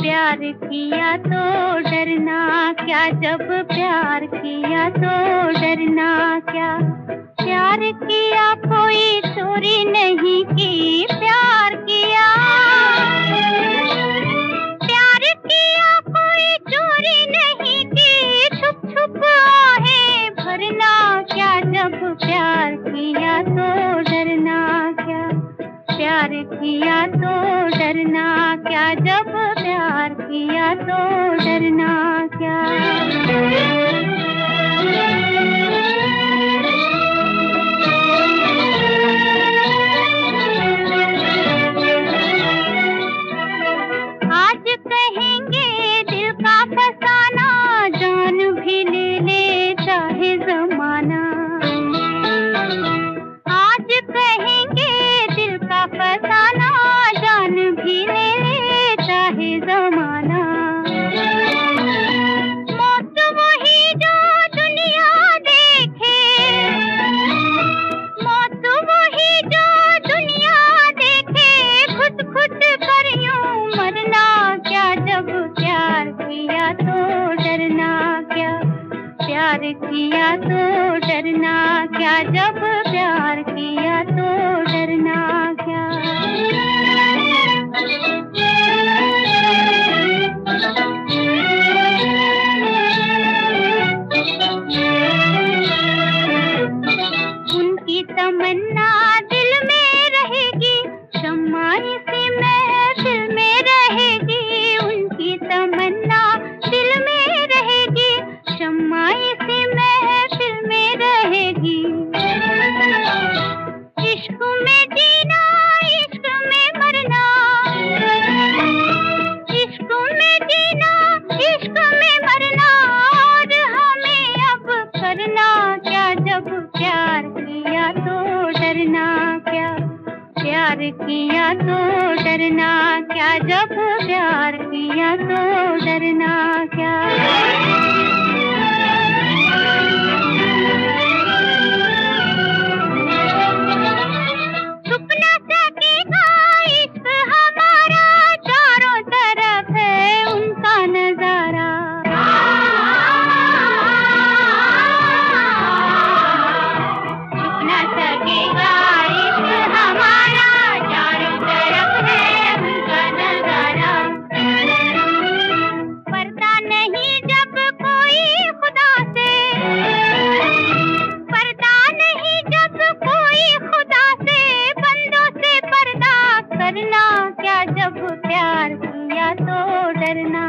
प्यार किया तो डरना क्या? जब प्यार किया तो डरना प्यार किया तो डरना क्या? जब प्यार किया तो डरना क्या? चाहे जमाना। मौत देखे। दुनिया देखे। खुद खुद मरना क्या? जब प्यार किया तो क्या? प्यार किया तो डरना क्या? जब प्यार किया तो डरना तमन्ना दिल में रहेगी शम्मा इसी महफिल में रहेगी, उनकी तमन्ना दिल में रहेगी शम्मा इसी महफिल में रहेगी। इश्क में जीना, इश्क में मरना, इश्क में जीना, इश्क में मरना, और हमें अब करना प्यार किया तो डरना क्या जब प्यार किया तो डरना क्या? न करना